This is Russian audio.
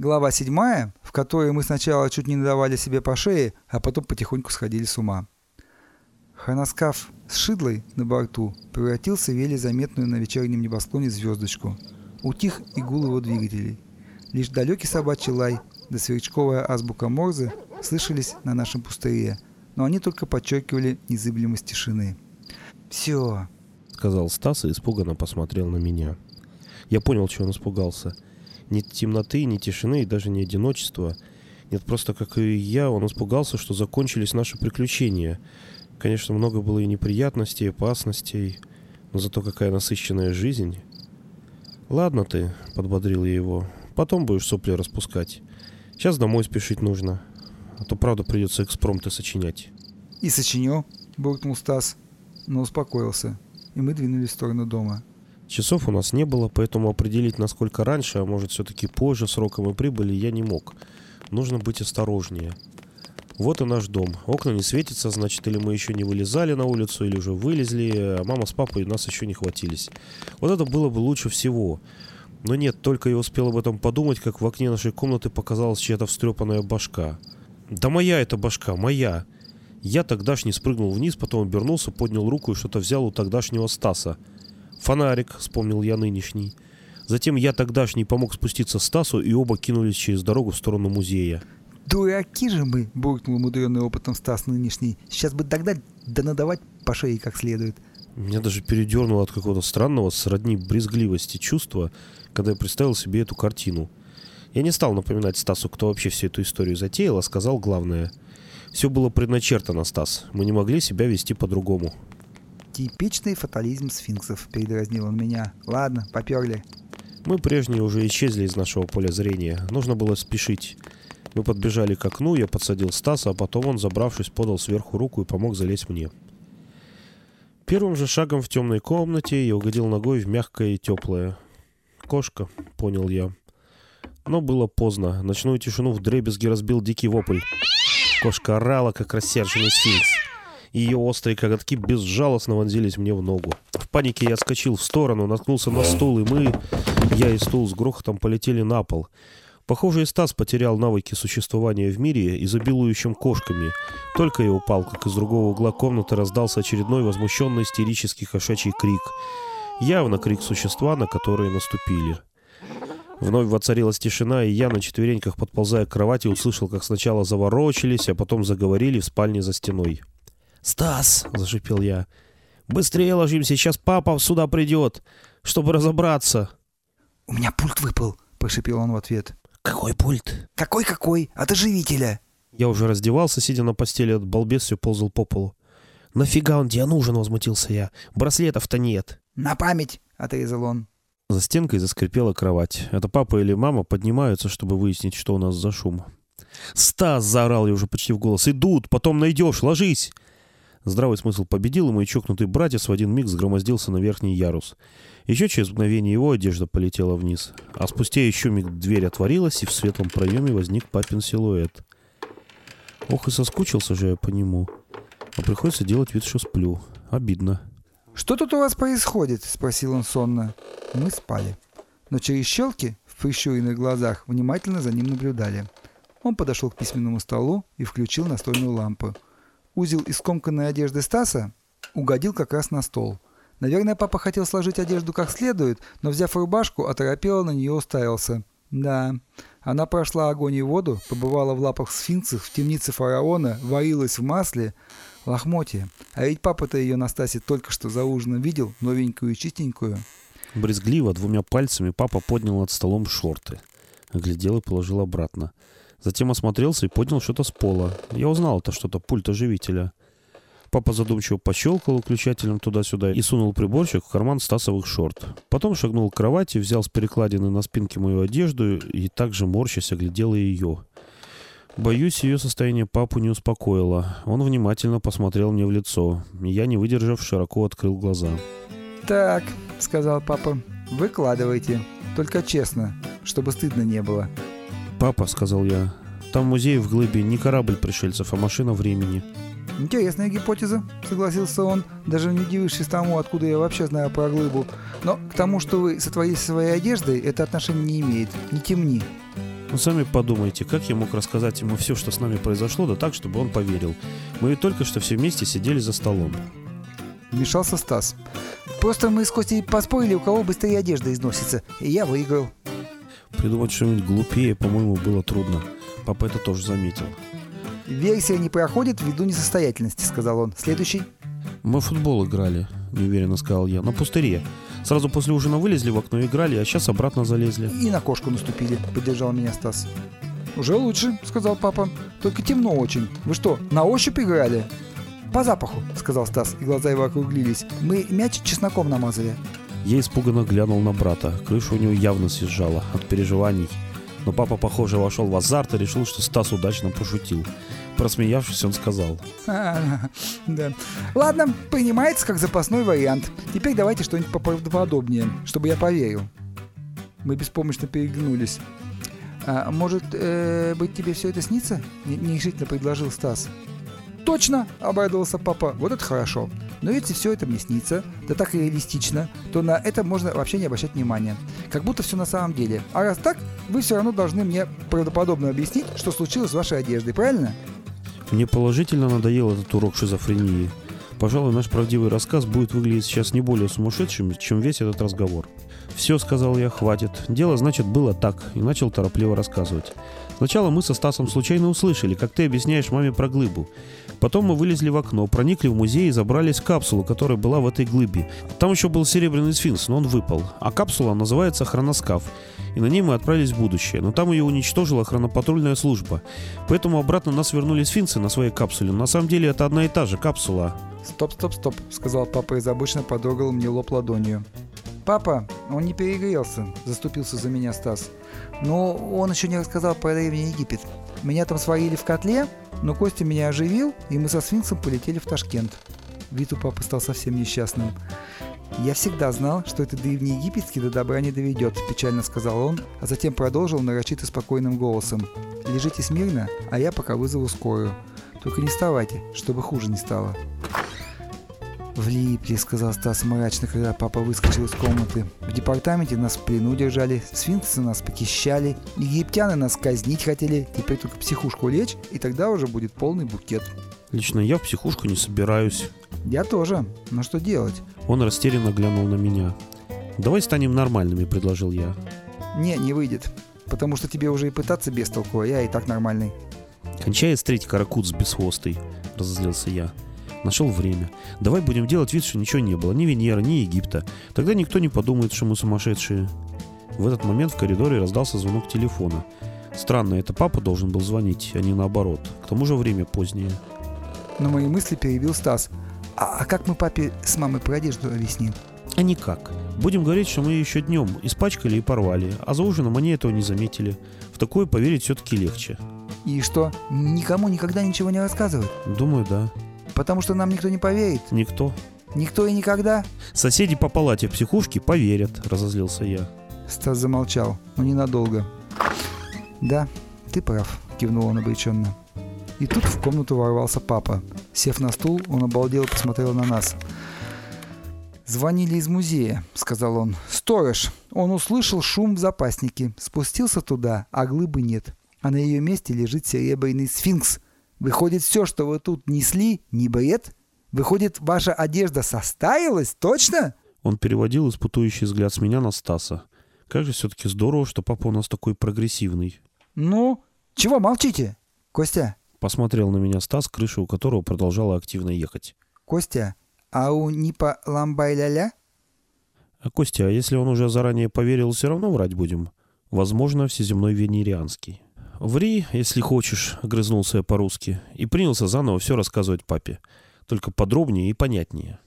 Глава седьмая, в которой мы сначала чуть не надавали себе по шее, а потом потихоньку сходили с ума. Хроноскаф с шидлой на борту превратился в еле заметную на вечернем небосклоне звездочку. Утих и гул его двигателей. Лишь далекий собачий лай да сверчковая азбука Морзе слышались на нашем пустыре, но они только подчеркивали незыблемость тишины. «Все», — сказал Стас и испуганно посмотрел на меня. Я понял, чего он испугался — ни темноты, ни тишины и даже ни одиночества. Нет, просто как и я, он испугался, что закончились наши приключения. Конечно, много было и неприятностей, и опасностей, но зато какая насыщенная жизнь. «Ладно ты», — подбодрил я его, — «потом будешь сопли распускать. Сейчас домой спешить нужно, а то правда придется экспромты сочинять». «И сочиню», — буркнул Стас, но успокоился, и мы двинулись в сторону дома. Часов у нас не было, поэтому определить, насколько раньше, а может все-таки позже срока мы прибыли, я не мог. Нужно быть осторожнее. Вот и наш дом. Окна не светятся, значит, или мы еще не вылезали на улицу, или уже вылезли, а мама с папой нас еще не хватились. Вот это было бы лучше всего. Но нет, только я успел об этом подумать, как в окне нашей комнаты показалась чья-то встрепанная башка. Да моя эта башка, моя. Я тогдашний спрыгнул вниз, потом обернулся, поднял руку и что-то взял у тогдашнего Стаса. «Фонарик», — вспомнил я нынешний. Затем я тогдашний помог спуститься Стасу, и оба кинулись через дорогу в сторону музея. «Дураки же мы!» — буркнул мудренный опытом Стас нынешний. «Сейчас бы тогда да надавать по шее как следует». Меня даже передернуло от какого-то странного, сродни брезгливости чувства, когда я представил себе эту картину. Я не стал напоминать Стасу, кто вообще всю эту историю затеял, а сказал главное. Все было предначертано, Стас. Мы не могли себя вести по-другому. «Типичный фатализм сфинксов», — передразнил он меня. «Ладно, поперли». Мы прежние уже исчезли из нашего поля зрения. Нужно было спешить. Мы подбежали к окну, я подсадил Стаса, а потом он, забравшись, подал сверху руку и помог залезть мне. Первым же шагом в темной комнате я угодил ногой в мягкое и теплое. «Кошка», — понял я. Но было поздно. Ночную тишину в дребезги разбил дикий вопль. Кошка орала, как рассерженный сфинкс и ее острые коготки безжалостно вонзились мне в ногу. В панике я отскочил в сторону, наткнулся на стул, и мы, я и стул с грохотом полетели на пол. Похоже, и Стас потерял навыки существования в мире, изобилующем кошками. Только я упал, как из другого угла комнаты раздался очередной возмущенный истерический кошачий крик. Явно крик существа, на которые наступили. Вновь воцарилась тишина, и я на четвереньках, подползая к кровати, услышал, как сначала заворочились, а потом заговорили в спальне за стеной. «Стас!» — зашипел я. «Быстрее ложимся, сейчас папа сюда придет, чтобы разобраться!» «У меня пульт выпал!» — прошипел он в ответ. «Какой пульт?» «Какой-какой? От оживителя!» Я уже раздевался, сидя на постели, от балбес все ползал по полу. «Нафига он тебе нужен?» — возмутился я. «Браслетов-то нет!» «На память!» — отрезал он. За стенкой заскрипела кровать. Это папа или мама поднимаются, чтобы выяснить, что у нас за шум. «Стас!» — заорал я уже почти в голос. «Идут! Потом найдешь! Ложись!» Здравый смысл победил, и мой чокнутый братец в один миг сгромоздился на верхний ярус. Еще через мгновение его одежда полетела вниз. А спустя еще миг дверь отворилась, и в светлом проеме возник папин силуэт. Ох, и соскучился же я по нему. А приходится делать вид, что сплю. Обидно. «Что тут у вас происходит?» — спросил он сонно. Мы спали. Но через щелки в прищуренных глазах внимательно за ним наблюдали. Он подошел к письменному столу и включил настольную лампу — Узел из скомканной одежды Стаса угодил как раз на стол. Наверное, папа хотел сложить одежду как следует, но, взяв рубашку, оторопело на нее уставился. Да, она прошла огонь и воду, побывала в лапах сфинксов, в темнице фараона, варилась в масле. Лохмотья. А ведь папа-то ее на Стасе только что за ужином видел, новенькую и чистенькую. Брезгливо двумя пальцами папа поднял над столом шорты. Оглядел и положил обратно. Затем осмотрелся и поднял что-то с пола. Я узнал, это что-то пульт оживителя. Папа задумчиво пощелкал выключателем туда-сюда и сунул приборчик в карман стасовых шорт. Потом шагнул к кровати, взял с перекладины на спинке мою одежду и также морщась оглядел ее. Боюсь, ее состояние папу не успокоило. Он внимательно посмотрел мне в лицо. Я, не выдержав, широко открыл глаза. «Так», — сказал папа, — «выкладывайте. Только честно, чтобы стыдно не было». «Папа», — сказал я, — «там музей в глыбе не корабль пришельцев, а машина времени». «Интересная гипотеза», — согласился он, даже не удивившись тому, откуда я вообще знаю про глыбу. «Но к тому, что вы сотворили своей одеждой, это отношение не имеет. Не темни». Ну, сами подумайте, как я мог рассказать ему все, что с нами произошло, да так, чтобы он поверил. Мы ведь только что все вместе сидели за столом. Вмешался Стас. Просто мы с Костей поспорили, у кого быстрее одежда износится. И я выиграл. Придумать что-нибудь глупее, по-моему, было трудно. Папа это тоже заметил. Версия не проходит ввиду несостоятельности, сказал он. Следующий. Мы в футбол играли, неуверенно сказал я, на пустыре. Сразу после ужина вылезли в окно и играли, а сейчас обратно залезли. И на кошку наступили, поддержал меня Стас. Уже лучше, сказал папа. Только темно очень. Вы что, на ощупь играли? По запаху, сказал Стас, и глаза его округлились. Мы мяч чесноком намазали. Я испуганно глянул на брата. Крыша у него явно съезжала от переживаний. Но папа, похоже, вошел в азарт и решил, что Стас удачно пошутил. Просмеявшись, он сказал. А, да. Ладно, принимается как запасной вариант. Теперь давайте что-нибудь поправдоподобнее, чтобы я поверил. Мы беспомощно переглянулись. А, может э, быть, тебе все это снится? Не- Нерешительно предложил Стас. Точно, обрадовался папа. Вот это хорошо. Но если все это мне снится, да так реалистично, то на это можно вообще не обращать внимания. Как будто все на самом деле. А раз так, вы все равно должны мне правдоподобно объяснить, что случилось с вашей одеждой, правильно? Мне положительно надоел этот урок шизофрении. Пожалуй, наш правдивый рассказ будет выглядеть сейчас не более сумасшедшим, чем весь этот разговор. «Все», — сказал я, — «хватит. Дело, значит, было так», и начал торопливо рассказывать. Сначала мы со Стасом случайно услышали, как ты объясняешь маме про глыбу. Потом мы вылезли в окно, проникли в музей и забрались в капсулу, которая была в этой глыбе. Там еще был серебряный сфинкс, но он выпал. А капсула называется хроноскаф. И на ней мы отправились в будущее. Но там ее уничтожила хронопатрульная служба. Поэтому обратно нас вернули сфинксы на своей капсуле. На самом деле это одна и та же капсула. «Стоп, стоп, стоп», — сказал папа и забычно подрогал мне лоб ладонью. «Папа, он не перегрелся», — заступился за меня Стас. «Но он еще не рассказал про Древний Египет. Меня там сварили в котле, но Костя меня оживил, и мы со сфинксом полетели в Ташкент». Вид у папы стал совсем несчастным. «Я всегда знал, что это древнеегипетский до добра не доведет», – печально сказал он, а затем продолжил нарочито спокойным голосом. «Лежите смирно, а я пока вызову скорую. Только не вставайте, чтобы хуже не стало». «Влипли», — сказал Стас мрачно, когда папа выскочил из комнаты. «В департаменте нас в плену держали, сфинксы нас похищали, египтяне нас казнить хотели, теперь только психушку лечь, и тогда уже будет полный букет». Лично я в психушку не собираюсь. «Я тоже. Но что делать?» Он растерянно глянул на меня. «Давай станем нормальными», — предложил я. «Не, не выйдет. Потому что тебе уже и пытаться без толку, а я и так нормальный». «Кончай стрить каракут с бесхвостой», — разозлился я. Нашел время. Давай будем делать вид, что ничего не было. Ни Венеры, ни Египта. Тогда никто не подумает, что мы сумасшедшие. В этот момент в коридоре раздался звонок телефона. Странно, это папа должен был звонить, а не наоборот. К тому же время позднее. Но мои мысли перебил Стас. «А, а как мы папе с мамой про одежду объясним?» А никак. Будем говорить, что мы еще днем испачкали и порвали, а за ужином они этого не заметили. В такое поверить все-таки легче. «И что, никому никогда ничего не рассказывать? Думаю, да. Потому что нам никто не поверит? Никто. Никто и никогда?» Соседи по палате в психушке поверят, разозлился я. Стас замолчал, но ненадолго. «Да, ты прав», — кивнул он обреченно. И тут в комнату ворвался папа. Сев на стул, он обалдел и посмотрел на нас. «Звонили из музея», — сказал он. «Сторож. Он услышал шум в запаснике. Спустился туда, а глыбы нет. А на ее месте лежит серебряный сфинкс. Выходит, все, что вы тут несли, не бред? Выходит, ваша одежда состарилась? Точно?» Он переводил испытующий взгляд с меня на Стаса. Как же все-таки здорово, что папа у нас такой прогрессивный. «Ну, чего молчите? Костя, Посмотрел на меня Стас, крыша у которого продолжала активно ехать. Костя, а у Нипа ламбай-ля-ля?» А Костя, а если он уже заранее поверил, все равно врать будем? Возможно, всеземной венерианский. «Ври, если хочешь», — огрызнулся я по-русски, и принялся заново все рассказывать папе. Только подробнее и понятнее.